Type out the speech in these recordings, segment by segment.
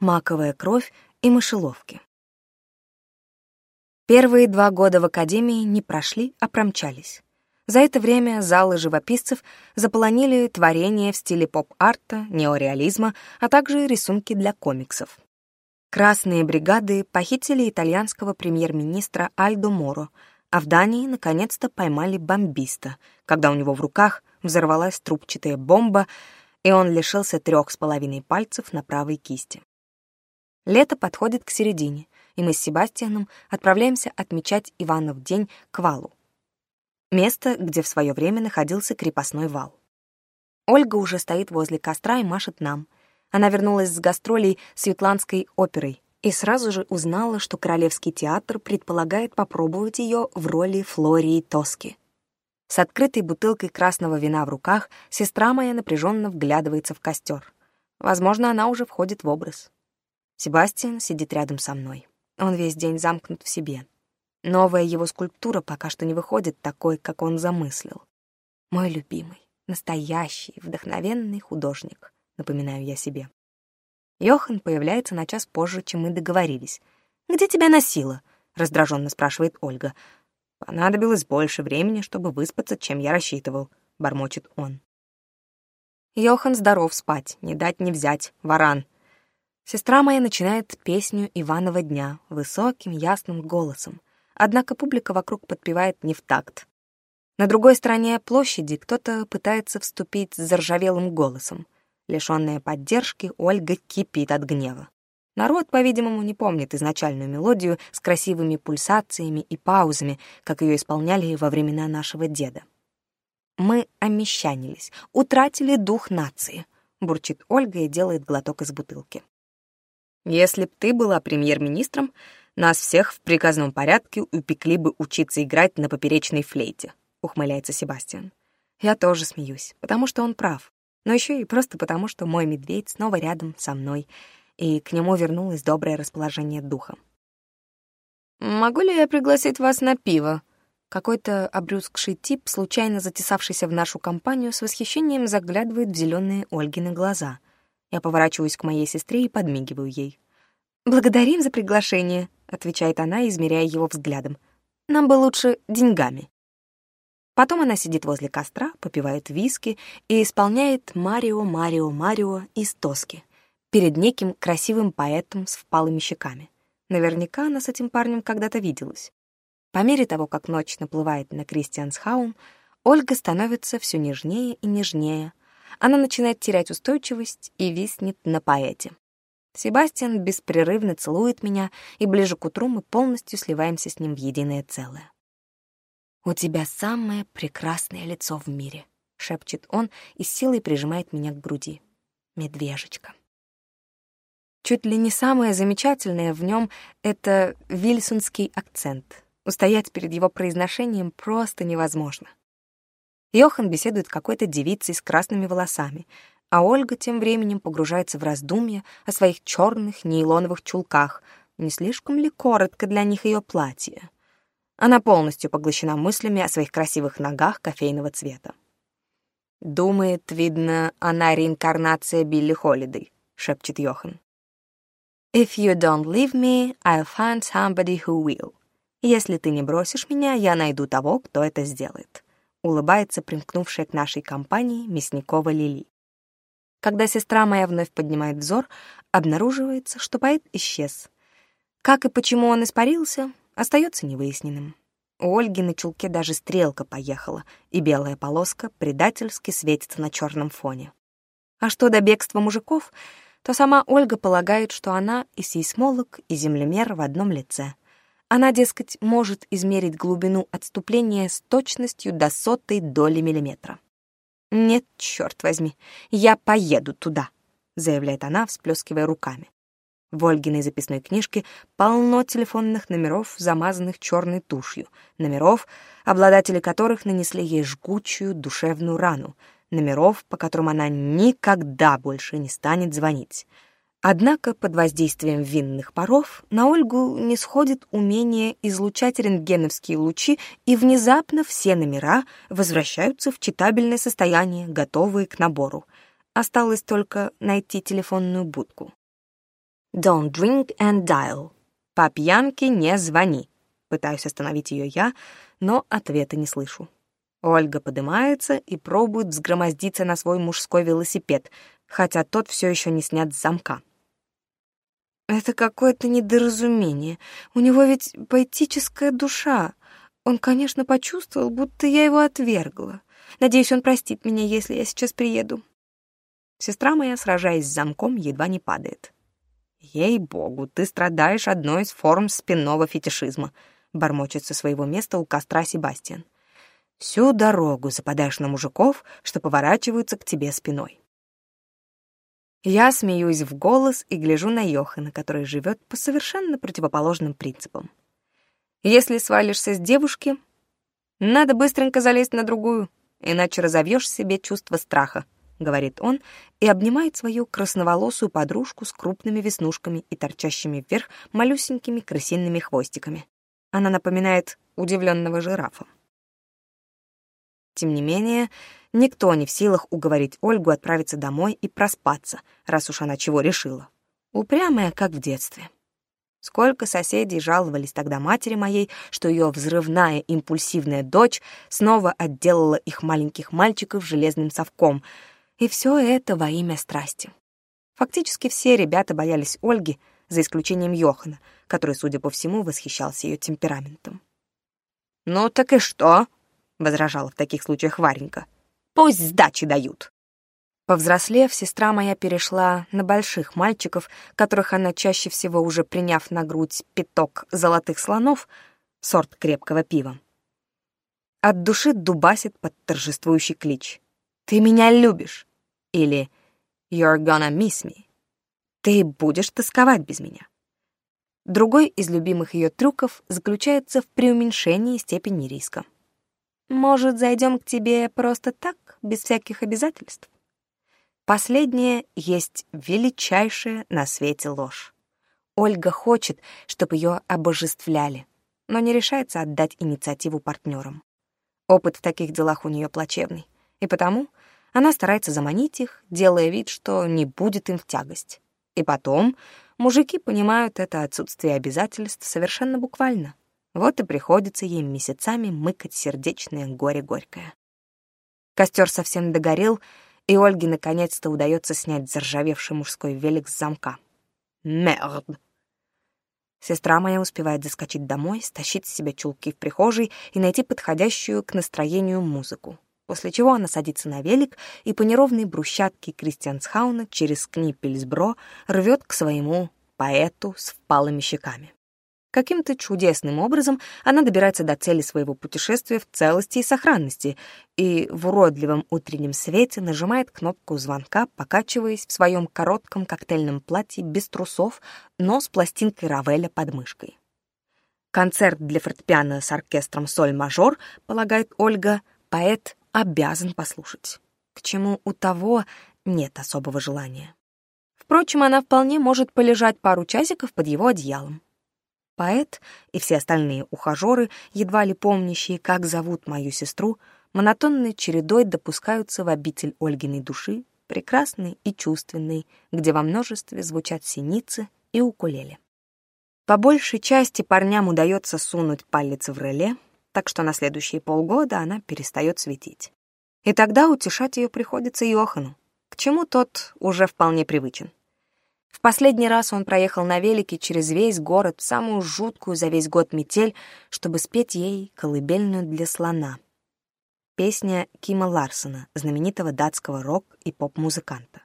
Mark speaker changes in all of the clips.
Speaker 1: маковая кровь и мышеловки. Первые два года в академии не прошли, а промчались. За это время залы живописцев заполонили творения в стиле поп-арта, неореализма, а также рисунки для комиксов. Красные бригады похитили итальянского премьер-министра Альдо Моро, а в Дании наконец-то поймали бомбиста, когда у него в руках взорвалась трубчатая бомба, и он лишился трех с половиной пальцев на правой кисти. Лето подходит к середине, и мы с Себастьяном отправляемся отмечать Иванов день к валу. Место, где в свое время находился крепостной вал. Ольга уже стоит возле костра и машет нам. Она вернулась с гастролей с ютландской оперой и сразу же узнала, что Королевский театр предполагает попробовать ее в роли Флории Тоски. С открытой бутылкой красного вина в руках сестра моя напряженно вглядывается в костер. Возможно, она уже входит в образ. Себастьян сидит рядом со мной. Он весь день замкнут в себе. Новая его скульптура пока что не выходит такой, как он замыслил. Мой любимый, настоящий, вдохновенный художник, напоминаю я себе. Йохан появляется на час позже, чем мы договорились. «Где тебя носило?» — раздраженно спрашивает Ольга. «Понадобилось больше времени, чтобы выспаться, чем я рассчитывал», — бормочет он. «Йохан здоров спать, не дать не взять, варан», Сестра моя начинает песню «Иванова дня» высоким ясным голосом, однако публика вокруг подпевает не в такт. На другой стороне площади кто-то пытается вступить с заржавелым голосом. Лишённая поддержки, Ольга кипит от гнева. Народ, по-видимому, не помнит изначальную мелодию с красивыми пульсациями и паузами, как её исполняли во времена нашего деда. «Мы омещанились, утратили дух нации», — бурчит Ольга и делает глоток из бутылки. Если б ты была премьер-министром, нас всех в приказном порядке упекли бы учиться играть на поперечной флейте», — ухмыляется Себастьян. Я тоже смеюсь, потому что он прав. Но еще и просто потому, что мой медведь снова рядом со мной, и к нему вернулось доброе расположение духа. «Могу ли я пригласить вас на пиво?» Какой-то обрюзгший тип, случайно затесавшийся в нашу компанию, с восхищением заглядывает в зеленые Ольгины глаза — я поворачиваюсь к моей сестре и подмигиваю ей. «Благодарим за приглашение», — отвечает она, измеряя его взглядом. «Нам бы лучше деньгами». Потом она сидит возле костра, попивает виски и исполняет «Марио, Марио, Марио» из Тоски перед неким красивым поэтом с впалыми щеками. Наверняка она с этим парнем когда-то виделась. По мере того, как ночь наплывает на Кристиансхаун, Ольга становится все нежнее и нежнее, она начинает терять устойчивость и виснет на поэте. Себастьян беспрерывно целует меня, и ближе к утру мы полностью сливаемся с ним в единое целое. «У тебя самое прекрасное лицо в мире», — шепчет он и силой прижимает меня к груди. «Медвежечка». Чуть ли не самое замечательное в нем это вильсунский акцент. Устоять перед его произношением просто невозможно. Йохан беседует какой-то девицей с красными волосами, а Ольга тем временем погружается в раздумья о своих черных нейлоновых чулках, не слишком ли коротко для них ее платье. Она полностью поглощена мыслями о своих красивых ногах кофейного цвета. «Думает, видно, она реинкарнация Билли Холидей», — шепчет Йохан. «If you don't leave me, I'll find somebody who will». «Если ты не бросишь меня, я найду того, кто это сделает» улыбается, примкнувшая к нашей компании Мясникова Лили. Когда сестра моя вновь поднимает взор, обнаруживается, что поэт исчез. Как и почему он испарился, остается невыясненным. У Ольги на чулке даже стрелка поехала, и белая полоска предательски светится на черном фоне. А что до бегства мужиков, то сама Ольга полагает, что она и сейсмолог, и землемер в одном лице. Она, дескать, может измерить глубину отступления с точностью до сотой доли миллиметра. «Нет, черт возьми, я поеду туда», — заявляет она, всплескивая руками. В Ольгиной записной книжке полно телефонных номеров, замазанных черной тушью, номеров, обладатели которых нанесли ей жгучую душевную рану, номеров, по которым она никогда больше не станет звонить — Однако под воздействием винных паров на Ольгу не сходит умение излучать рентгеновские лучи, и внезапно все номера возвращаются в читабельное состояние, готовые к набору. Осталось только найти телефонную будку. «Don't drink and dial». «По пьянке не звони». Пытаюсь остановить ее я, но ответа не слышу. Ольга поднимается и пробует взгромоздиться на свой мужской велосипед, хотя тот все еще не снят с замка. Это какое-то недоразумение. У него ведь поэтическая душа. Он, конечно, почувствовал, будто я его отвергла. Надеюсь, он простит меня, если я сейчас приеду. Сестра моя, сражаясь с замком, едва не падает. «Ей-богу, ты страдаешь одной из форм спинного фетишизма», — бормочет со своего места у костра Себастьян. «Всю дорогу западаешь на мужиков, что поворачиваются к тебе спиной. Я смеюсь в голос и гляжу на Йохана, который живет по совершенно противоположным принципам. Если свалишься с девушки, надо быстренько залезть на другую, иначе разовьешь себе чувство страха, говорит он и обнимает свою красноволосую подружку с крупными веснушками и торчащими вверх малюсенькими крысиными хвостиками. Она напоминает удивленного жирафа. Тем не менее, никто не в силах уговорить Ольгу отправиться домой и проспаться, раз уж она чего решила. Упрямая, как в детстве. Сколько соседей жаловались тогда матери моей, что ее взрывная импульсивная дочь снова отделала их маленьких мальчиков железным совком. И все это во имя страсти. Фактически все ребята боялись Ольги, за исключением Йохана, который, судя по всему, восхищался ее темпераментом. «Ну так и что?» возражала в таких случаях Варенька. «Пусть сдачи дают!» Повзрослев, сестра моя перешла на больших мальчиков, которых она чаще всего уже приняв на грудь пяток золотых слонов, сорт крепкого пива. От души дубасит под торжествующий клич. «Ты меня любишь!» или «You're gonna miss me!» «Ты будешь тосковать без меня!» Другой из любимых ее трюков заключается в преуменьшении степени риска. Может, зайдем к тебе просто так, без всяких обязательств? Последнее есть величайшая на свете ложь. Ольга хочет, чтобы ее обожествляли, но не решается отдать инициативу партнерам. Опыт в таких делах у нее плачевный, и потому она старается заманить их, делая вид, что не будет им в тягость. И потом мужики понимают это отсутствие обязательств совершенно буквально — вот и приходится ей месяцами мыкать сердечное горе-горькое. Костер совсем догорел, и Ольге наконец-то удается снять заржавевший мужской велик с замка. Мерд! Сестра моя успевает заскочить домой, стащить с себя чулки в прихожей и найти подходящую к настроению музыку, после чего она садится на велик и по неровной брусчатке Кристиансхауна через Книпельсбро рвет к своему поэту с впалыми щеками. Каким-то чудесным образом она добирается до цели своего путешествия в целости и сохранности и в уродливом утреннем свете нажимает кнопку звонка, покачиваясь в своем коротком коктейльном платье без трусов, но с пластинкой Равеля под мышкой. Концерт для фортепиано с оркестром «Соль-мажор», полагает Ольга, поэт обязан послушать, к чему у того нет особого желания. Впрочем, она вполне может полежать пару часиков под его одеялом. Поэт и все остальные ухажеры, едва ли помнящие, как зовут мою сестру, монотонной чередой допускаются в обитель Ольгиной души, прекрасной и чувственной, где во множестве звучат синицы и укулеле. По большей части парням удается сунуть палец в реле, так что на следующие полгода она перестает светить. И тогда утешать ее приходится Йохану, к чему тот уже вполне привычен. В последний раз он проехал на велике через весь город в самую жуткую за весь год метель, чтобы спеть ей колыбельную для слона. Песня Кима Ларсона, знаменитого датского рок- и поп-музыканта.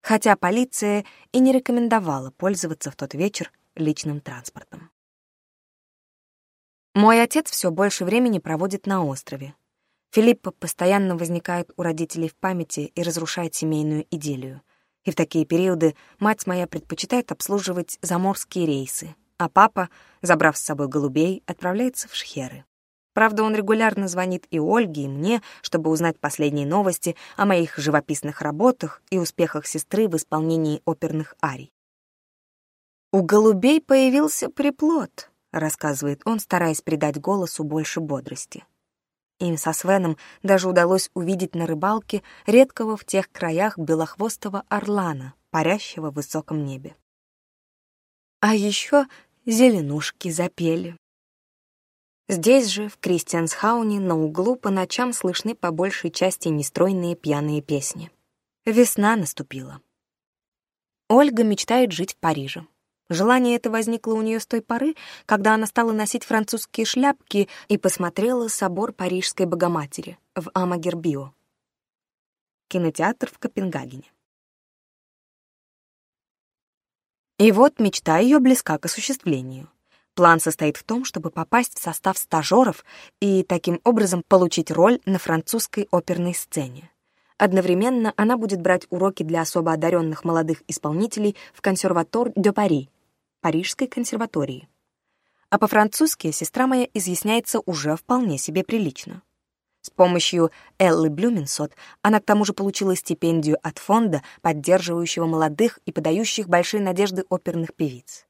Speaker 1: Хотя полиция и не рекомендовала пользоваться в тот вечер личным транспортом. Мой отец все больше времени проводит на острове. Филипп постоянно возникает у родителей в памяти и разрушает семейную идиллию — и в такие периоды мать моя предпочитает обслуживать заморские рейсы, а папа, забрав с собой голубей, отправляется в Шхеры. Правда, он регулярно звонит и Ольге, и мне, чтобы узнать последние новости о моих живописных работах и успехах сестры в исполнении оперных арий. «У голубей появился приплод», — рассказывает он, стараясь придать голосу больше бодрости. Им со Свеном даже удалось увидеть на рыбалке редкого в тех краях белохвостого орлана, парящего в высоком небе. А еще зеленушки запели. Здесь же, в Кристиансхауне, на углу по ночам слышны по большей части нестройные пьяные песни. Весна наступила. Ольга мечтает жить в Париже. Желание это возникло у нее с той поры, когда она стала носить французские шляпки и посмотрела собор Парижской Богоматери в Амагербио. Кинотеатр в Копенгагене. И вот мечта ее близка к осуществлению. План состоит в том, чтобы попасть в состав стажеров и таким образом получить роль на французской оперной сцене. Одновременно она будет брать уроки для особо одаренных молодых исполнителей в консерватор де Пари, Парижской консерватории. А по-французски сестра моя изъясняется уже вполне себе прилично. С помощью Эллы Блюменсот она к тому же получила стипендию от фонда, поддерживающего молодых и подающих большие надежды оперных певиц.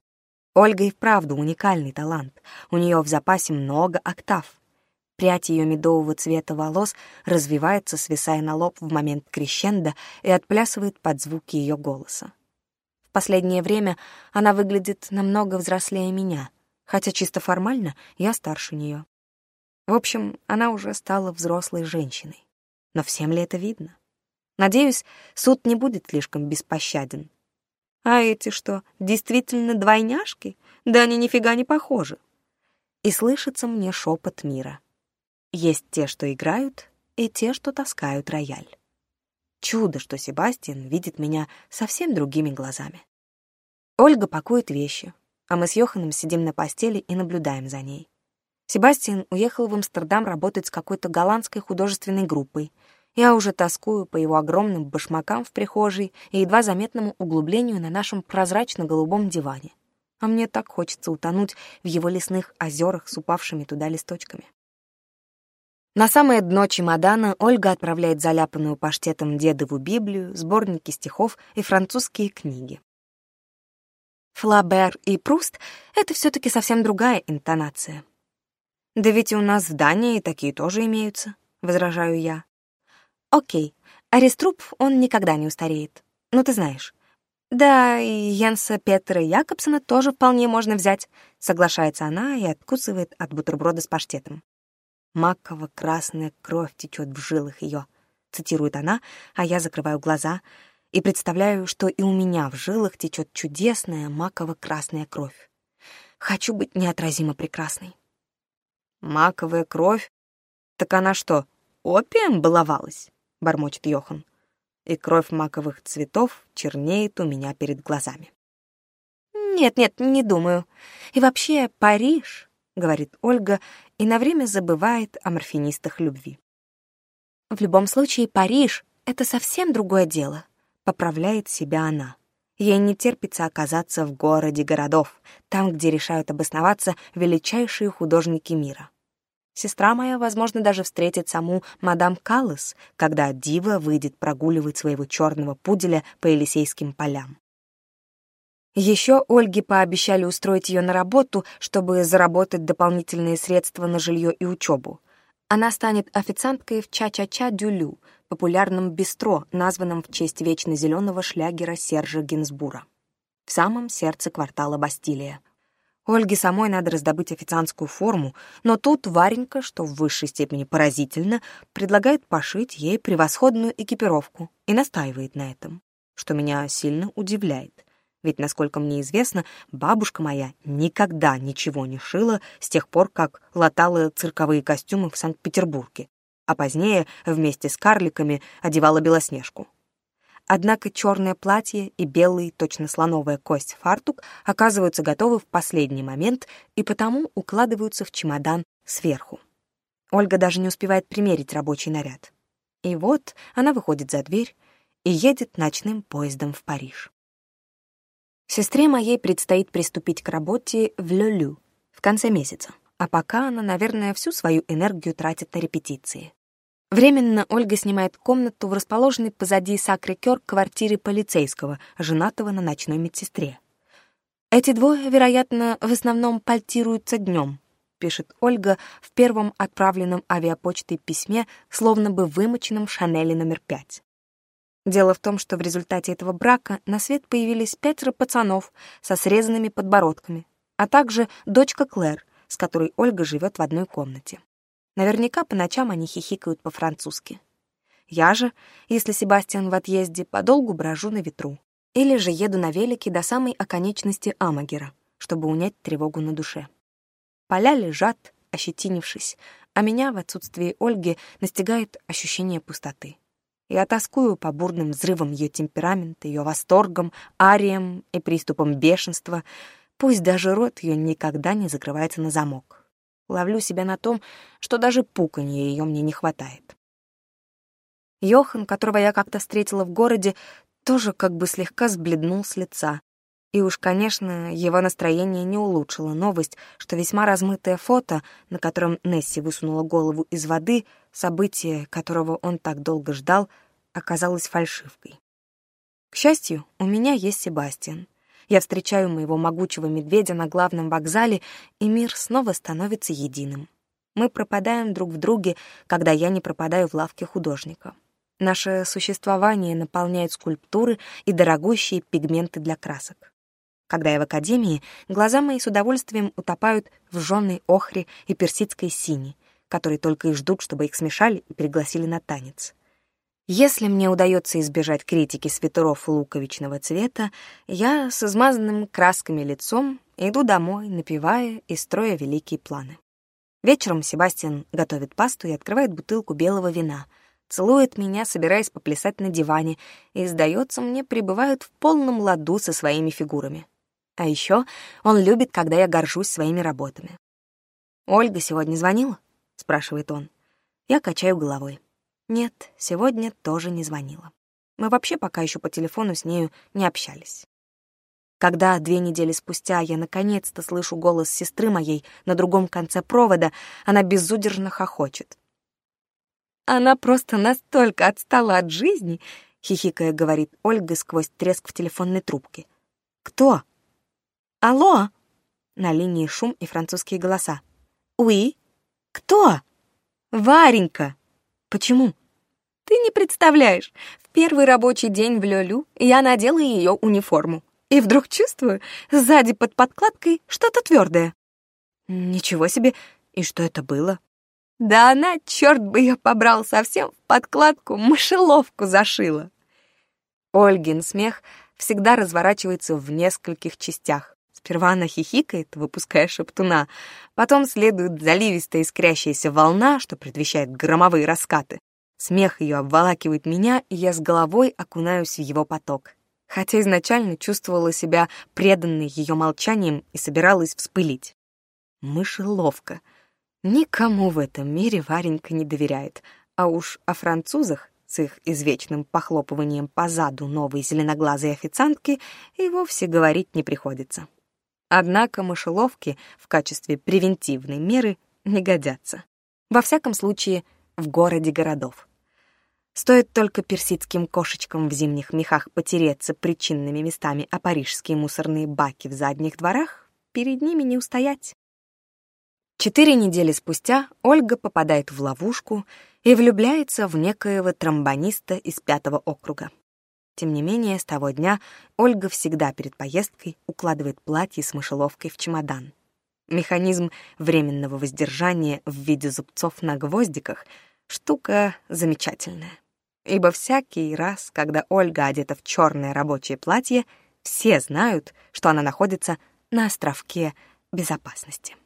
Speaker 1: Ольга и вправду уникальный талант. У нее в запасе много октав — Прядь ее медового цвета волос развивается, свисая на лоб в момент крещенда и отплясывает под звуки ее голоса. В последнее время она выглядит намного взрослее меня, хотя чисто формально я старше нее. В общем, она уже стала взрослой женщиной. Но всем ли это видно? Надеюсь, суд не будет слишком беспощаден. А эти что, действительно двойняшки? Да они нифига не похожи. И слышится мне шепот мира. Есть те, что играют, и те, что таскают рояль. Чудо, что Себастьян видит меня совсем другими глазами. Ольга пакует вещи, а мы с Йоханом сидим на постели и наблюдаем за ней. Себастьян уехал в Амстердам работать с какой-то голландской художественной группой. Я уже тоскую по его огромным башмакам в прихожей и едва заметному углублению на нашем прозрачно-голубом диване. А мне так хочется утонуть в его лесных озерах с упавшими туда листочками. На самое дно чемодана Ольга отправляет заляпанную паштетом дедову Библию, сборники стихов и французские книги. Флабер и Пруст — это все таки совсем другая интонация. «Да ведь и у нас в Дании такие тоже имеются», — возражаю я. «Окей, Ареструб, он никогда не устареет. Ну, ты знаешь». «Да, и Йенса Петера Якобсона тоже вполне можно взять», — соглашается она и откусывает от бутерброда с паштетом маково-красная кровь течет в жилах ее, цитирует она, а я закрываю глаза и представляю, что и у меня в жилах течет чудесная маково-красная кровь. Хочу быть неотразимо прекрасной. Маковая кровь? Так она что, опием баловалась? Бормочет Йохан. И кровь маковых цветов чернеет у меня перед глазами. Нет-нет, не думаю. И вообще, Париж, — говорит Ольга и на время забывает о морфинистых любви. В любом случае, Париж — это совсем другое дело, поправляет себя она. Ей не терпится оказаться в городе городов, там, где решают обосноваться величайшие художники мира. Сестра моя, возможно, даже встретит саму мадам Каллес, когда Дива выйдет прогуливать своего черного пуделя по Елисейским полям. Еще Ольге пообещали устроить ее на работу, чтобы заработать дополнительные средства на жилье и учебу. Она станет официанткой в «Ча-ча-ча Дюлю», популярном бистро, названном в честь вечно зеленого шлягера Сержа Гинзбура. В самом сердце квартала Бастилия. Ольге самой надо раздобыть официантскую форму, но тут Варенька, что в высшей степени поразительно, предлагает пошить ей превосходную экипировку и настаивает на этом, что меня сильно удивляет. Ведь, насколько мне известно, бабушка моя никогда ничего не шила с тех пор, как латала цирковые костюмы в Санкт-Петербурге, а позднее вместе с карликами одевала белоснежку. Однако черное платье и белый, точно слоновая кость, фартук оказываются готовы в последний момент и потому укладываются в чемодан сверху. Ольга даже не успевает примерить рабочий наряд. И вот она выходит за дверь и едет ночным поездом в Париж. Сестре моей предстоит приступить к работе в Лелю в конце месяца. А пока она, наверное, всю свою энергию тратит на репетиции. Временно Ольга снимает комнату в расположенной позади Сакры Кёр квартире полицейского, женатого на ночной медсестре. «Эти двое, вероятно, в основном пальтируются днем», пишет Ольга в первом отправленном авиапочтой письме, словно бы вымоченном Шанели номер пять. Дело в том, что в результате этого брака на свет появились пятеро пацанов со срезанными подбородками, а также дочка Клэр, с которой Ольга живет в одной комнате. Наверняка по ночам они хихикают по-французски. Я же, если Себастьян в отъезде, подолгу брожу на ветру. Или же еду на велике до самой оконечности Амагера, чтобы унять тревогу на душе. Поля лежат, ощетинившись, а меня в отсутствие Ольги настигает ощущение пустоты. Я тоскую по бурным взрывам ее темперамента, ее восторгам, ариям и приступам бешенства. Пусть даже рот ее никогда не закрывается на замок. Ловлю себя на том, что даже пуканье ее мне не хватает. Йохан, которого я как-то встретила в городе, тоже как бы слегка сбледнул с лица. И уж, конечно, его настроение не улучшило новость, что весьма размытое фото, на котором Несси высунула голову из воды, событие, которого он так долго ждал, оказалось фальшивкой. К счастью, у меня есть Себастьян. Я встречаю моего могучего медведя на главном вокзале, и мир снова становится единым. Мы пропадаем друг в друге, когда я не пропадаю в лавке художника. Наше существование наполняет скульптуры и дорогущие пигменты для красок. Когда я в академии, глаза мои с удовольствием утопают в жженной охре и персидской сини, которые только и ждут, чтобы их смешали и пригласили на танец. Если мне удается избежать критики свитеров луковичного цвета, я с измазанным красками лицом иду домой, напевая и строя великие планы. Вечером Себастьян готовит пасту и открывает бутылку белого вина, целует меня, собираясь поплясать на диване, и, сдается мне, пребывают в полном ладу со своими фигурами. А еще он любит, когда я горжусь своими работами. «Ольга сегодня звонила?» — спрашивает он. Я качаю головой. Нет, сегодня тоже не звонила. Мы вообще пока еще по телефону с нею не общались. Когда две недели спустя я наконец-то слышу голос сестры моей на другом конце провода, она безудержно хохочет. «Она просто настолько отстала от жизни», — хихикая говорит Ольга сквозь треск в телефонной трубке. «Кто?» «Алло!» На линии шум и французские голоса. «Уи? Кто?» «Варенька!» «Почему?» «Ты не представляешь! В первый рабочий день в Лёлю я надела ее униформу. И вдруг чувствую, сзади под подкладкой что-то твердое. «Ничего себе! И что это было?» «Да она, черт бы ее побрал совсем, в подкладку мышеловку зашила!» Ольгин смех всегда разворачивается в нескольких частях. Сперва она хихикает, выпуская шептуна. Потом следует заливистая искрящаяся волна, что предвещает громовые раскаты. Смех ее обволакивает меня, и я с головой окунаюсь в его поток. Хотя изначально чувствовала себя преданной ее молчанием и собиралась вспылить. Мышеловка. Никому в этом мире Варенька не доверяет. А уж о французах с их извечным похлопыванием по заду новой зеленоглазой официантки и вовсе говорить не приходится. Однако мышеловки в качестве превентивной меры не годятся. Во всяком случае, в городе городов. Стоит только персидским кошечкам в зимних мехах потереться причинными местами, а парижские мусорные баки в задних дворах перед ними не устоять. Четыре недели спустя Ольга попадает в ловушку и влюбляется в некоего тромбониста из пятого округа. Тем не менее, с того дня Ольга всегда перед поездкой укладывает платье с мышеловкой в чемодан. Механизм временного воздержания в виде зубцов на гвоздиках — штука замечательная. Ибо всякий раз, когда Ольга одета в черное рабочее платье, все знают, что она находится на островке безопасности.